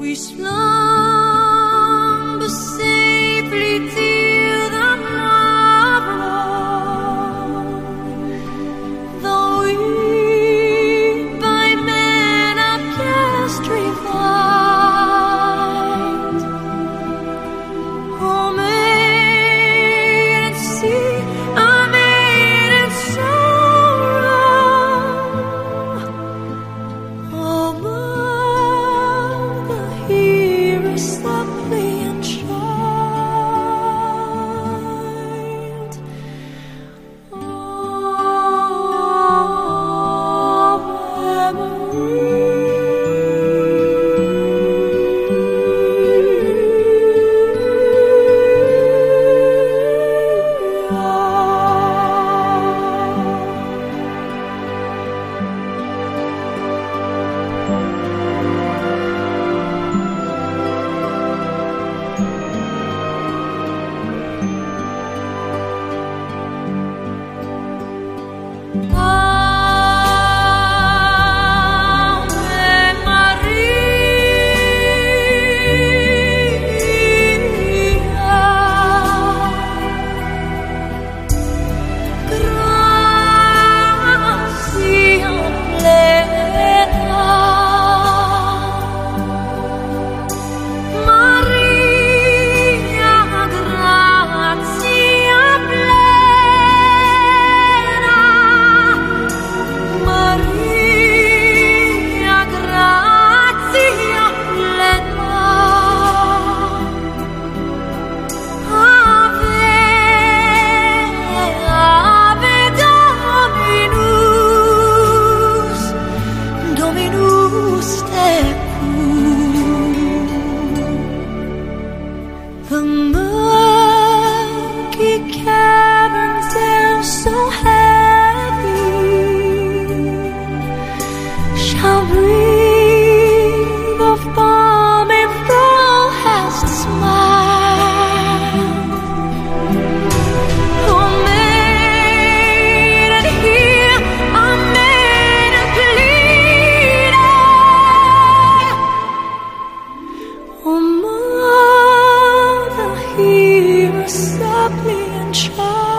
We slumber safely control.